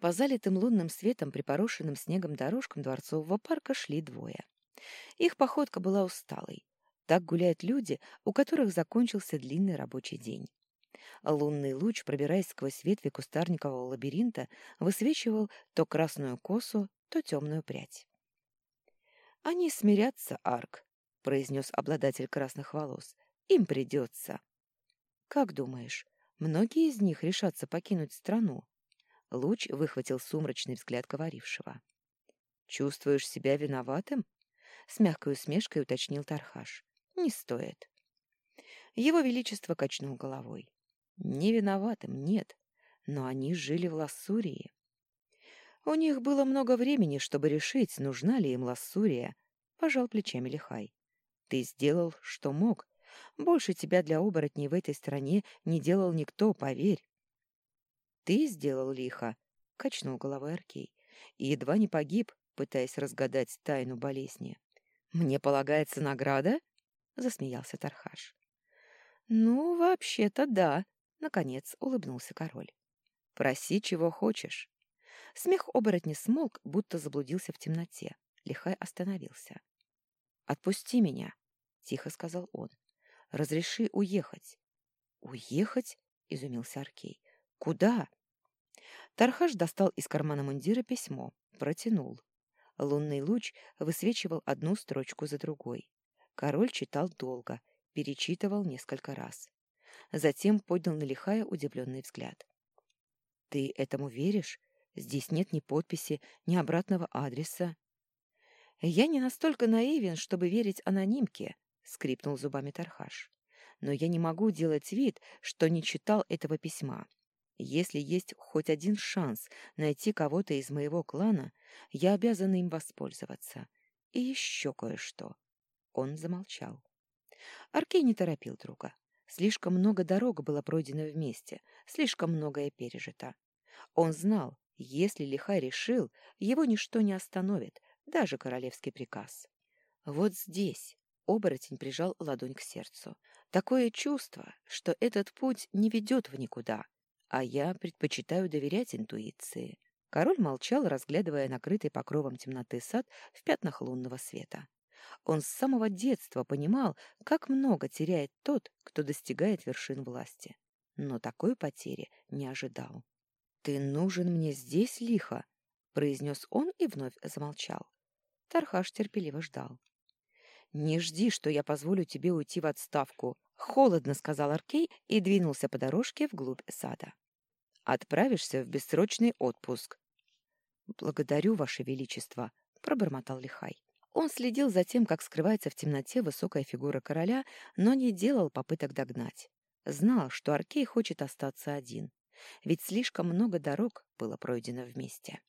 По залитым лунным светом, припорошенным снегом дорожкам дворцового парка шли двое. Их походка была усталой. Так гуляют люди, у которых закончился длинный рабочий день. Лунный луч, пробираясь сквозь ветви кустарникового лабиринта, высвечивал то красную косу, то темную прядь. «Они смирятся, Арк», — произнес обладатель красных волос. «Им придется». «Как думаешь, многие из них решатся покинуть страну?» Луч выхватил сумрачный взгляд говорившего. «Чувствуешь себя виноватым?» С мягкой усмешкой уточнил Тархаш. «Не стоит». Его Величество качнул головой. «Не виноватым, нет, но они жили в Лассурии. У них было много времени, чтобы решить, нужна ли им Лассурия, пожал плечами Лихай. Ты сделал, что мог. Больше тебя для оборотней в этой стране не делал никто, поверь. Ты сделал лихо, качнул головой Аркей, и едва не погиб, пытаясь разгадать тайну болезни. Мне полагается награда? засмеялся Тархаш. Ну, вообще-то да, наконец улыбнулся король. Проси, чего хочешь. Смех оборотня смолк, будто заблудился в темноте. Лихай остановился. «Отпусти меня», — тихо сказал он. «Разреши уехать». «Уехать?» — изумился Аркей. «Куда?» Тархаш достал из кармана мундира письмо, протянул. Лунный луч высвечивал одну строчку за другой. Король читал долго, перечитывал несколько раз. Затем поднял на Лихая удивленный взгляд. «Ты этому веришь? Здесь нет ни подписи, ни обратного адреса. Я не настолько наивен, чтобы верить анонимке, скрипнул зубами Тархаш. Но я не могу делать вид, что не читал этого письма. Если есть хоть один шанс найти кого-то из моего клана, я обязан им воспользоваться. И еще кое-что. Он замолчал. Аркей не торопил друга. Слишком много дорог было пройдено вместе, слишком многое пережито. Он знал, если Лихай решил, его ничто не остановит, даже королевский приказ. Вот здесь оборотень прижал ладонь к сердцу. Такое чувство, что этот путь не ведет в никуда, а я предпочитаю доверять интуиции. Король молчал, разглядывая накрытый покровом темноты сад в пятнах лунного света. Он с самого детства понимал, как много теряет тот, кто достигает вершин власти. Но такой потери не ожидал. «Ты нужен мне здесь, лихо!» — произнес он и вновь замолчал. Тархаш терпеливо ждал. «Не жди, что я позволю тебе уйти в отставку», — холодно сказал Аркей и двинулся по дорожке вглубь сада. «Отправишься в бессрочный отпуск». «Благодарю, Ваше Величество», — пробормотал Лихай. Он следил за тем, как скрывается в темноте высокая фигура короля, но не делал попыток догнать. Знал, что Аркей хочет остаться один ведь слишком много дорог было пройдено вместе.